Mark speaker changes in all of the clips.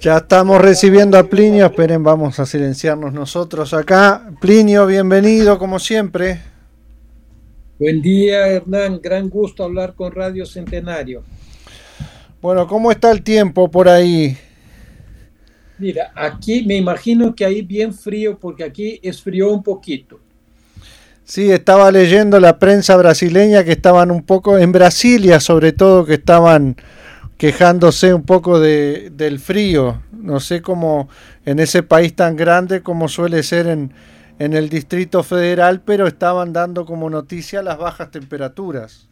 Speaker 1: Ya estamos recibiendo a Plinio, esperen, vamos a silenciarnos nosotros acá. Plinio, bienvenido como siempre.
Speaker 2: Buen día, Hernán. Gran gusto hablar con Radio Centenario.
Speaker 1: Bueno, ¿cómo está el tiempo por ahí?
Speaker 2: Mira, aquí me imagino que ahí bien frío, porque aquí es frío un poquito.
Speaker 1: Sí, estaba leyendo la prensa brasileña que estaban un poco, en Brasilia sobre todo, que estaban quejándose un poco de, del frío. No sé cómo en ese país tan grande como suele ser en, en el Distrito Federal, pero estaban dando como noticia las bajas temperaturas.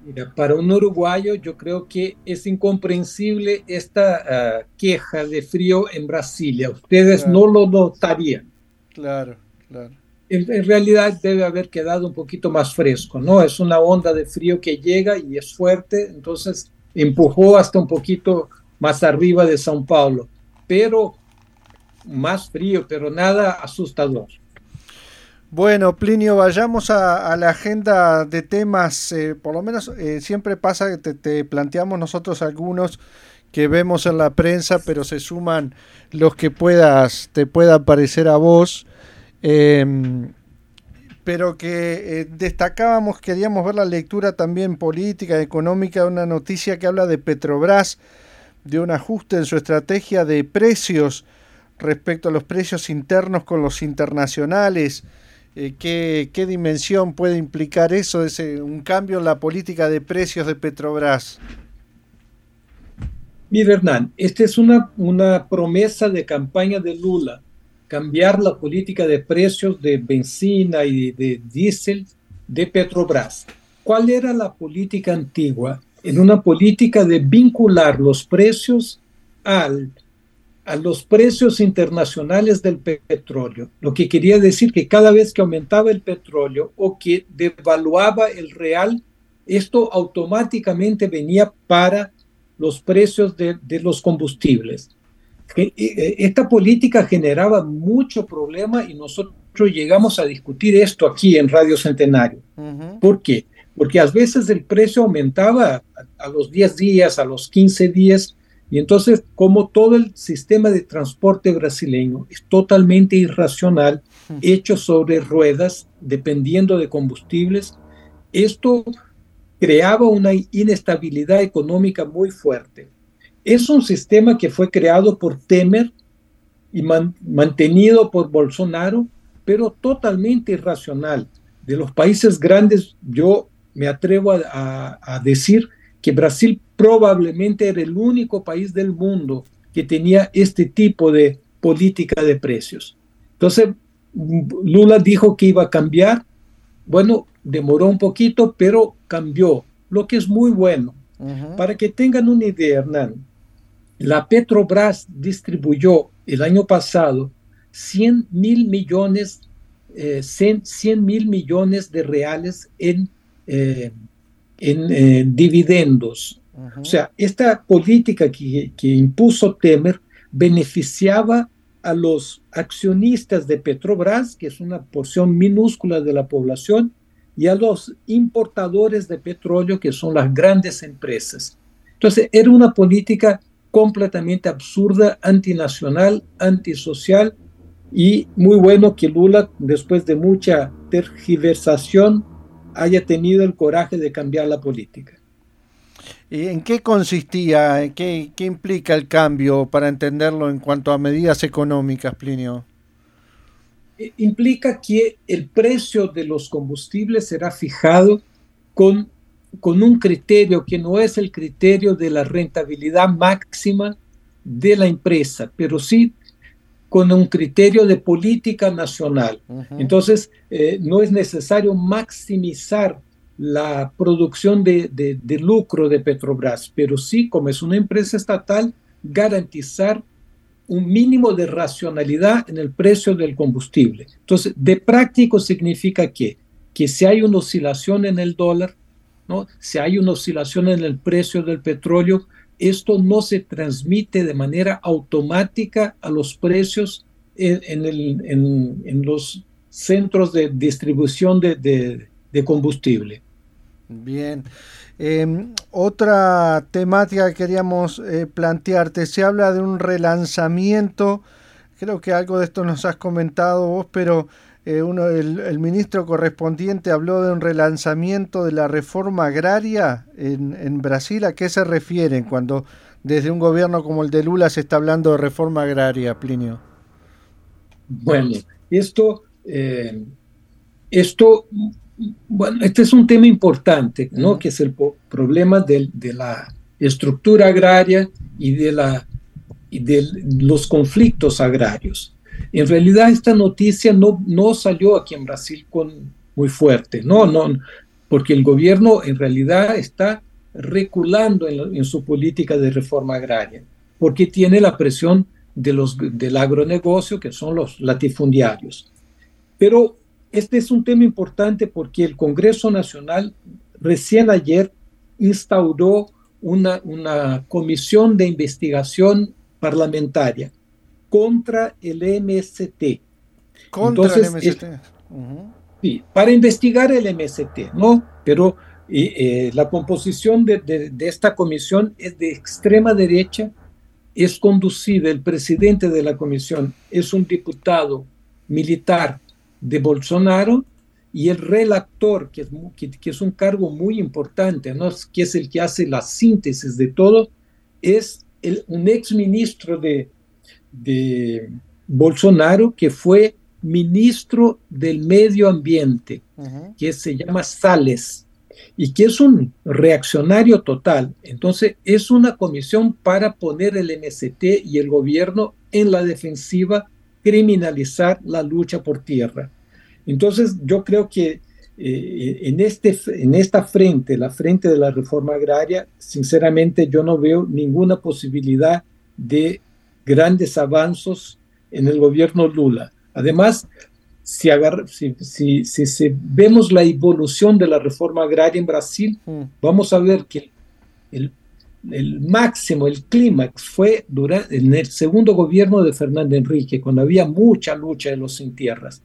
Speaker 2: Mira, para un uruguayo yo creo que es incomprensible esta ah, queja de frío en Brasilia. Ustedes
Speaker 1: Claro.
Speaker 2: no lo notarían.
Speaker 1: Claro, claro.
Speaker 2: En, en realidad debe haber quedado un poquito más fresco, ¿no? Es una onda de frío que llega y es fuerte, entonces empujó hasta un poquito más arriba de São Paulo, pero más frío, pero nada asustador.
Speaker 1: Bueno, Plinio, vayamos a, la agenda de temas. eh, por lo menos eh, siempre pasa que te, te planteamos nosotros algunos que vemos en la prensa, pero se suman los que puedas, te puedan parecer a vos. em, pero que eh, destacábamos, queríamos ver la lectura también política, económica, de una noticia que habla de Petrobras, de un ajuste en su estrategia de precios respecto a los precios internos con los internacionales. Eh, ¿qué, qué dimensión puede implicar eso, ese, un cambio en la política de precios de Petrobras?
Speaker 2: Mira, Hernán, esta es una, una promesa de campaña de Lula, cambiar la política de precios de benzina y de diésel de Petrobras. ¿Cuál era la política antigua? En una política de vincular los precios al, a los precios internacionales del pe- petróleo, lo que quería decir que cada vez que aumentaba el petróleo o que devaluaba el real, esto automáticamente venía para los precios de, de los combustibles. Que, eh, Esta política generaba mucho problema y nosotros llegamos a discutir esto aquí en Radio Centenario.
Speaker 1: Ujú.
Speaker 2: ¿Por qué? Porque a veces el precio aumentaba a, a los 10 días, a los 15 días, y entonces como todo el sistema de transporte brasileño es totalmente irracional, hecho sobre ruedas, dependiendo de combustibles, esto creaba una inestabilidad económica muy fuerte. Es un sistema que fue creado por Temer y man- mantenido por Bolsonaro, pero totalmente irracional. De los países grandes, yo me atrevo a, a- a decir que Brasil probablemente era el único país del mundo que tenía este tipo de política de precios. Entonces, Lula dijo que iba a cambiar. Bueno, demoró un poquito, pero cambió, lo que es muy bueno. Para que tengan una idea, Hernán, la Petrobras distribuyó el año pasado 100 mil millones, eh, 100, 100 mil millones de reales en, eh, en eh, dividendos. O sea, esta política que, que impuso Temer beneficiaba a los accionistas de Petrobras, que es una porción minúscula de la población, y a los importadores de petróleo, que son las grandes empresas. Entonces, era una política completamente absurda, antinacional, antisocial, y muy bueno que Lula, después de mucha tergiversación, haya tenido el coraje de cambiar la política.
Speaker 1: ¿Y ¿En qué consistía? ¿En ¿Qué, ¿Qué implica el cambio para entenderlo en cuanto a medidas económicas, Plinio?
Speaker 2: Implica que el precio de los combustibles será fijado con, con un criterio que no es el criterio de la rentabilidad máxima de la empresa, pero sí con un criterio de política nacional. Entonces, eh, no es necesario maximizar la producción de, de, lucro de Petrobras, pero sí, como es una empresa estatal, garantizar un mínimo de racionalidad en el precio del combustible. Entonces, de práctico significa que, que si hay una oscilación en el dólar, ¿no? si hay una oscilación en el precio del petróleo, esto no se transmite de manera automática a los precios en, los centros de distribución de, de combustible.
Speaker 1: Bien. Em, otra temática que queríamos eh, plantearte, se habla de un relanzamiento, creo que algo de esto nos has comentado vos, pero eh, uno, el, ministro correspondiente habló de un relanzamiento de la reforma agraria en, en, Brasil. ¿A qué se refieren cuando desde un gobierno como el de Lula se está hablando de reforma agraria, Plinio?
Speaker 2: Bueno, esto, eh, esto bueno, este es un tema importante, ¿no? Que es el problema de, la estructura agraria y de, la, y de los conflictos agrarios. En realidad esta noticia no, no salió aquí en Brasil con muy fuerte, no, no, porque el gobierno en realidad está reculando en, su política de reforma agraria, porque tiene la presión de los, del agronegocio, que son los latifundiarios. Pero este es un tema importante porque el Congreso Nacional recién ayer instauró una, una comisión de investigación parlamentaria contra el MST.
Speaker 1: Contra el MST.
Speaker 2: Sí, para investigar el MST, ¿no? Pero eh, la composición de, de, esta comisión es de extrema derecha, es conducida, el presidente de la comisión es un diputado militar de Bolsonaro y el relator, que es, que, es un cargo muy importante, ¿no? que es el que hace la síntesis de todo, es el, un ex ministro de, de Bolsonaro que fue ministro del medio ambiente, que se llama Sales, y que es un reaccionario total. Entonces, es una comisión para poner el MST y el gobierno en la defensiva criminalizar la lucha por tierra. Entonces, yo creo que eh, en, este, en esta frente, la frente de la reforma agraria, sinceramente yo no veo ninguna posibilidad de grandes avances en el gobierno Lula. Además, si, si, si, si, vemos la evolución de la reforma agraria en Brasil, mm. vamos a ver que el, el máximo, el clímax fue durante, en el segundo gobierno de Fernando Enrique, cuando había mucha lucha de los sin tierras.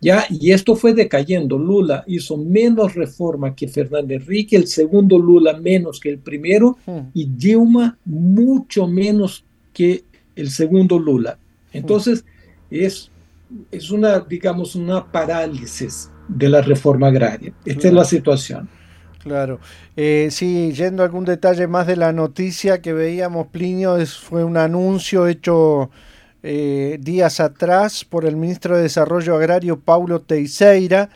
Speaker 2: Ya, y esto fue decayendo. Lula hizo menos reforma que Fernando Enrique, el segundo Lula menos que el primero, hmm. y Dilma mucho menos que el segundo Lula. Entonces, es, es una, digamos, una parálisis de la reforma agraria. Esta es la situación.
Speaker 1: Claro. Eh, sí, yendo a algún detalle más de la noticia que veíamos, Plinio, es, fue un anuncio hecho eh, días atrás por el ministro de Desarrollo Agrario, Paulo Teixeira,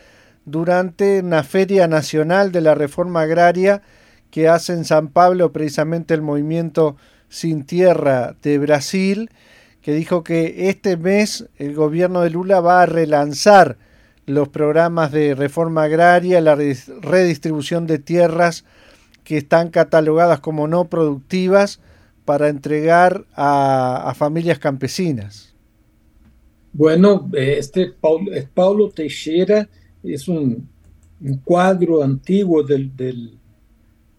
Speaker 1: durante una feria nacional de la reforma agraria que hace en San Pablo precisamente el movimiento Sin Tierra de Brasil, que dijo que este mes el gobierno de Lula va a relanzar los programas de reforma agraria, la redistribución de tierras que están catalogadas como no productivas para entregar a, familias campesinas.
Speaker 2: Bueno, este Paulo, Paulo Teixeira es un, cuadro antiguo del, del,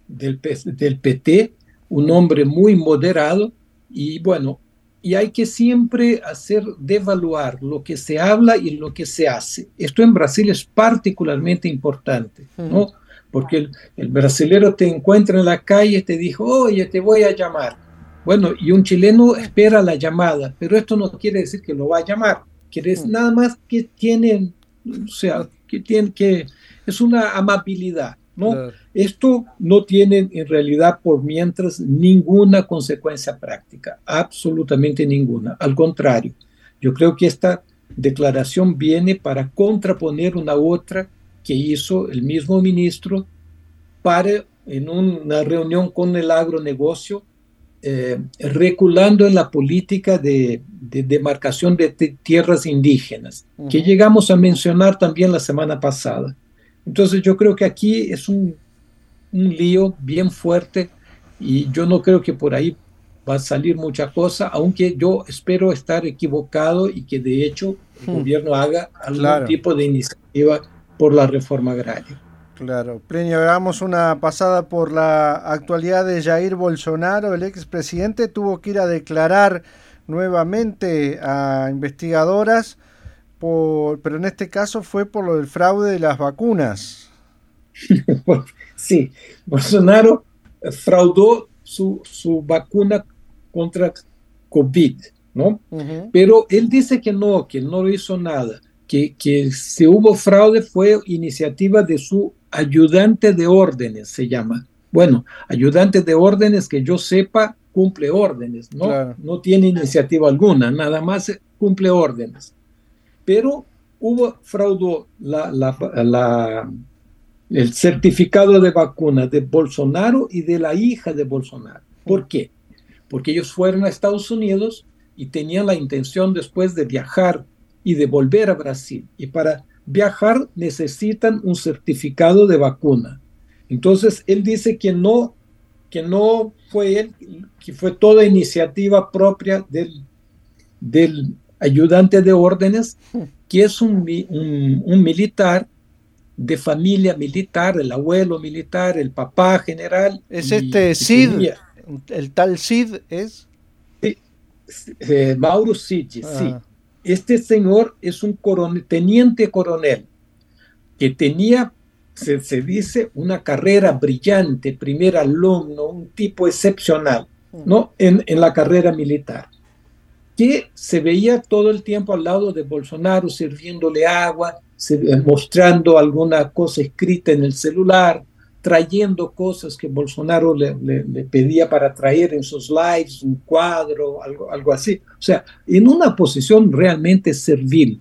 Speaker 2: del, del PT, un hombre muy moderado y bueno, y hay que siempre hacer devaluar lo que se habla y lo que se hace. Esto en Brasil es particularmente importante, ¿no? Porque el, el brasilero te encuentra en la calle y te dijo, oye, te voy a llamar. Bueno, y un chileno espera la llamada, pero esto no quiere decir que lo va a llamar. Quiere decir nada más que tiene, o sea, que tiene que, es una amabilidad. ¿No? Esto no tiene en realidad por mientras ninguna consecuencia práctica, absolutamente ninguna. Al contrario, yo creo que esta declaración viene para contraponer una otra que hizo el mismo ministro para en una reunión con el agronegocio, eh, reculando en la política de, demarcación de tierras indígenas, que llegamos a mencionar también la semana pasada. Entonces yo creo que aquí es un, un lío bien fuerte y yo no creo que por ahí va a salir mucha cosa, aunque yo espero estar equivocado y que de hecho el hmm. gobierno haga algún tipo de iniciativa por la reforma agraria.
Speaker 1: Claro. Plinio, hagamos una pasada por la actualidad de Jair Bolsonaro. El expresidente tuvo que ir a declarar nuevamente a investigadoras, por, pero en este caso fue por lo del fraude de las vacunas.
Speaker 2: sí, Bolsonaro fraudó su, su vacuna contra COVID, ¿no? Pero él dice que no, que no hizo nada, que, que si hubo fraude fue iniciativa de su ayudante de órdenes, se llama. Bueno, ayudante de órdenes que yo sepa cumple órdenes, ¿no? No tiene iniciativa alguna, nada más cumple órdenes. Pero hubo fraude el certificado de vacuna de Bolsonaro y de la hija de Bolsonaro. ¿Por qué? Porque ellos fueron a Estados Unidos y tenían la intención después de viajar y de volver a Brasil. Y para viajar necesitan un certificado de vacuna. Entonces, él dice que no, que no fue él, que fue toda iniciativa propia del, del ayudante de órdenes, que es un, un, militar de familia militar, el abuelo militar, el papá general.
Speaker 1: Es este Cid, el tal Cid es.
Speaker 2: Sí, eh, Mauro Cid, sí. Ah. Este señor es un teniente coronel que tenía, se, dice, una carrera brillante, primer alumno, un tipo excepcional, ¿no? En, la carrera militar, se veía todo el tiempo al lado de Bolsonaro sirviéndole agua, mostrando alguna cosa escrita en el celular, trayendo cosas que Bolsonaro le, pedía para traer en sus lives, un cuadro, algo, algo así. O sea, en una posición realmente servil.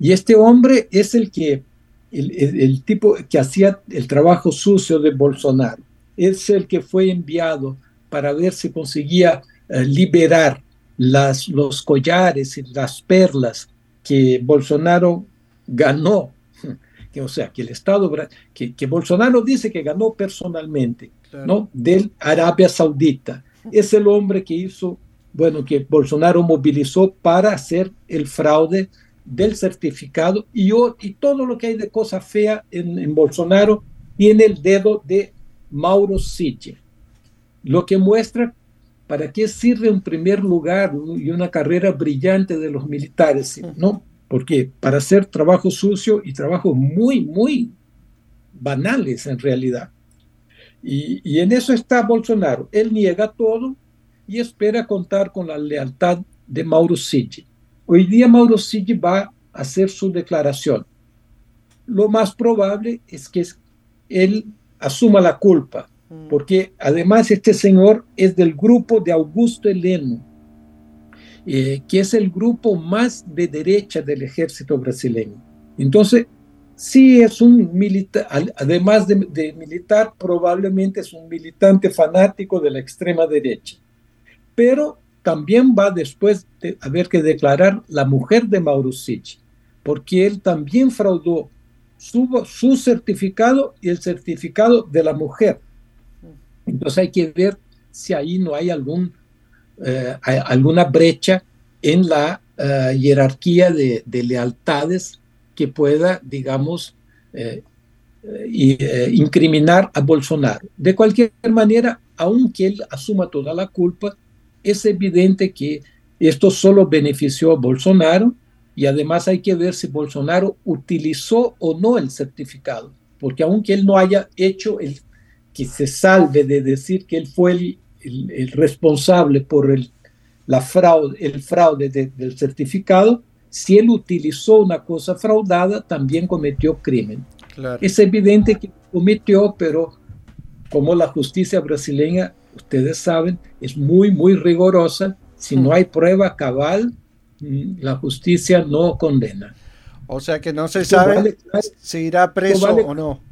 Speaker 2: Y este hombre es el que, el, tipo que hacía el trabajo sucio de Bolsonaro. Es el que fue enviado para ver si conseguía eh, liberar las, los collares y las perlas que Bolsonaro ganó o sea, que el Estado, que, que Bolsonaro dice que ganó personalmente, ¿no? Del Arabia Saudita. Es el hombre que hizo, bueno, que Bolsonaro movilizó para hacer el fraude del certificado y, y todo lo que hay de cosa fea en, en Bolsonaro tiene el dedo de Mauro Cid. Lo que muestra para qué sirve un primer lugar y una carrera brillante de los militares, ¿no? porque para hacer trabajo sucio y trabajo muy, muy banales en realidad. Y, en eso está Bolsonaro. Él niega todo y espera contar con la lealtad de Mauro Cid. Hoy día Mauro Cid va a hacer su declaración. Lo más probable es que él asuma la culpa. Porque además este señor es del grupo de Augusto Heleno, eh, que es el grupo más de derecha del ejército brasileño. Entonces, sí es un militar, además de, militar, probablemente es un militante fanático de la extrema derecha. Pero también va después de haber que declarar la mujer de Mauro porque él también fraudó su, su certificado y el certificado de la mujer. Entonces hay que ver si ahí no hay algún eh, alguna brecha en la eh, jerarquía de, lealtades que pueda, digamos, eh, incriminar a Bolsonaro. De cualquier manera, aunque él asuma toda la culpa, es evidente que esto solo benefició a Bolsonaro y además hay que ver si Bolsonaro utilizó o no el certificado, porque aunque él no haya hecho el que se salve de decir que él fue el, el, responsable por el, la fraude, el fraude del certificado, si él utilizó una cosa fraudada, también cometió crimen. Es evidente que cometió, pero como la justicia brasileña, ustedes saben, es muy, muy rigurosa. Si no hay prueba cabal, mm, la justicia no condena.
Speaker 1: O sea que no se sabe si irá preso o no.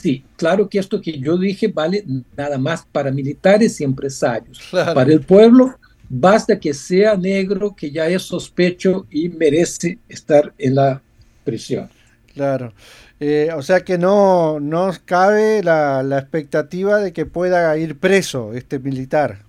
Speaker 2: Sí, claro que esto que yo dije vale nada más para militares y empresarios. Para el pueblo, basta que sea negro, que ya es sospecho y merece estar en la prisión.
Speaker 1: Claro. Eh, o sea que no, no cabe la, la expectativa de que pueda ir preso este militar.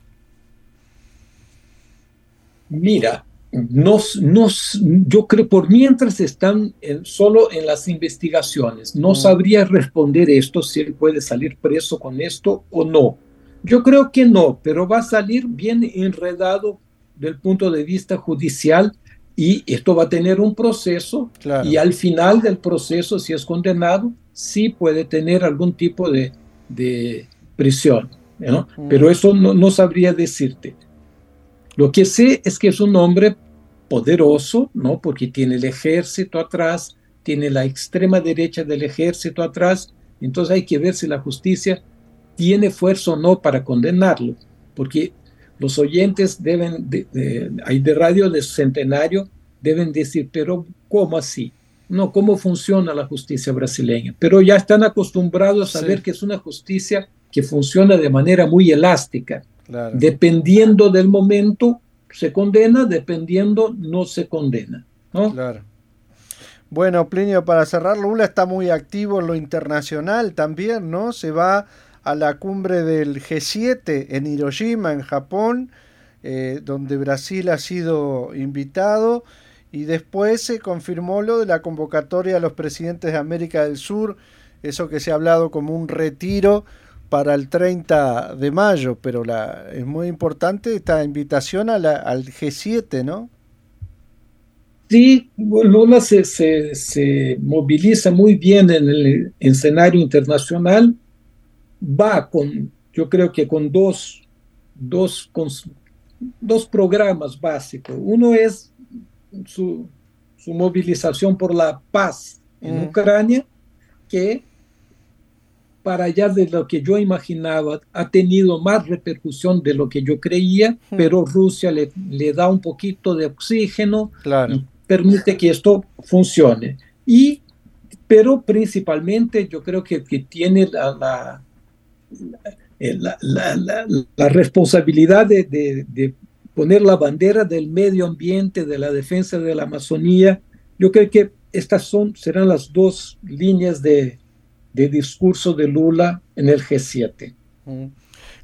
Speaker 2: Mira, nos, nos, yo creo por mientras están solo en las investigaciones. No mm. sabría responder esto si él puede salir preso con esto o no. Yo creo que no, pero va a salir bien enredado del punto de vista judicial y esto va a tener un proceso y al final del proceso, si es condenado, sí puede tener algún tipo de, de prisión. ¿no? Mm. Pero eso no, no sabría decirte. Lo que sé es que es un hombre poderoso, ¿no? Porque tiene el ejército atrás, tiene la extrema derecha del ejército atrás, entonces hay que ver si la justicia tiene fuerza o no para condenarlo, porque los oyentes deben, de, hay de radio de centenario, deben decir, pero ¿cómo así? No, ¿cómo funciona la justicia brasileña? Pero ya están acostumbrados a ver que es una justicia que funciona de manera muy elástica. Dependiendo del momento, se condena, dependiendo, no se condena.
Speaker 1: Claro. Bueno, Plinio, para cerrar, Lula está muy activo en lo internacional también, ¿no? Se va a la cumbre del G7 en Hiroshima, en Japón, eh, donde Brasil ha sido invitado, y después se confirmó lo de la convocatoria a los presidentes de América del Sur, eso que se ha hablado como un retiro para el 30 de mayo, pero la, es muy importante esta invitación a la, al G7, ¿no?
Speaker 2: Sí, Lula se, se, moviliza muy bien en el escenario internacional, va con, yo creo que con dos, dos, con, dos programas básicos. Uno es su, su movilización por la paz en mm. Ucrania, que para allá de lo que yo imaginaba, ha tenido más repercusión de lo que yo creía, pero Rusia le, le da un poquito de oxígeno y permite que esto funcione. Y, pero principalmente yo creo que, que tiene la, la, la, la responsabilidad de, de, de, poner la bandera del medio ambiente, de la defensa de la Amazonía. Yo creo que estas son, serán las dos líneas de, de discurso de Lula en el G7.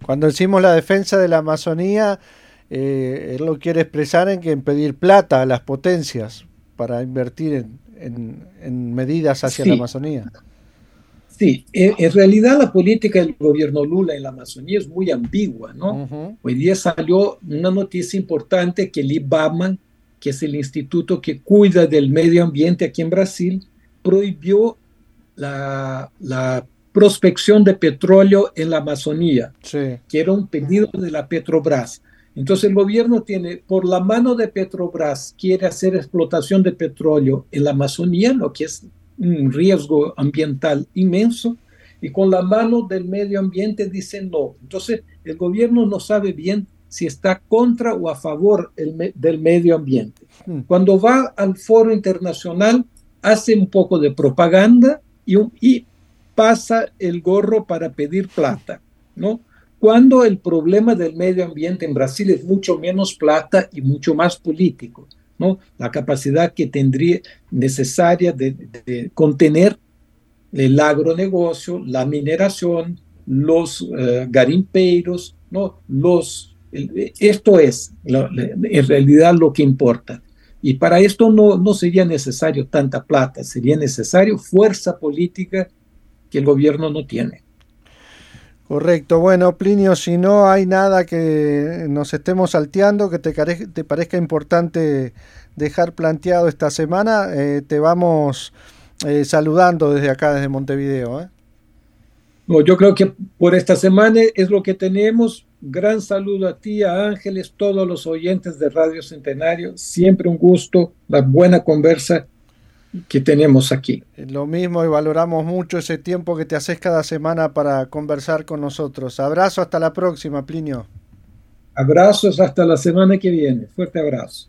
Speaker 1: Cuando decimos la defensa de la Amazonía, eh, él lo quiere expresar en que en pedir plata a las potencias para invertir en, medidas hacia la Amazonía.
Speaker 2: Sí, en, realidad la política del gobierno Lula en la Amazonía es muy ambigua, ¿no? Hoy día salió una noticia importante que el IBAMA, que es el instituto que cuida del medio ambiente aquí en Brasil, prohibió la, la prospección de petróleo en la Amazonía, que era un pedido de la Petrobras. Entonces el gobierno tiene, por la mano de Petrobras, quiere hacer explotación de petróleo en la Amazonía, lo que es un riesgo ambiental inmenso, y con la mano del medio ambiente dice no. Entonces el gobierno no sabe bien si está contra o a favor del medio ambiente. Hmm. Cuando va al foro internacional, hace un poco de propaganda, y, pasa el gorro para pedir plata, ¿no? Cuando el problema del medio ambiente en Brasil es mucho menos plata y mucho más político, ¿no? La capacidad que tendría necesaria de, contener el agronegocio, la mineración, los eh, garimpeiros, ¿no? Los, esto es en realidad lo que importa. Y para esto no, no sería necesario tanta plata, sería necesario fuerza política que el gobierno no tiene.
Speaker 1: Correcto. Bueno, Plinio, si no hay nada que nos estemos salteando, que te, te parezca importante dejar planteado esta semana, eh, te vamos eh, saludando desde acá, desde Montevideo. ¿eh?
Speaker 2: No, yo creo que por esta semana es lo que tenemos. Gran saludo a ti, a Ángeles, todos los oyentes de Radio Centenario. Siempre un gusto, la buena conversa que tenemos aquí.
Speaker 1: Lo mismo y valoramos mucho ese tiempo que te haces cada semana para conversar con nosotros. Abrazo, hasta la próxima, Plinio.
Speaker 2: Abrazos hasta la semana que viene. Fuerte abrazo.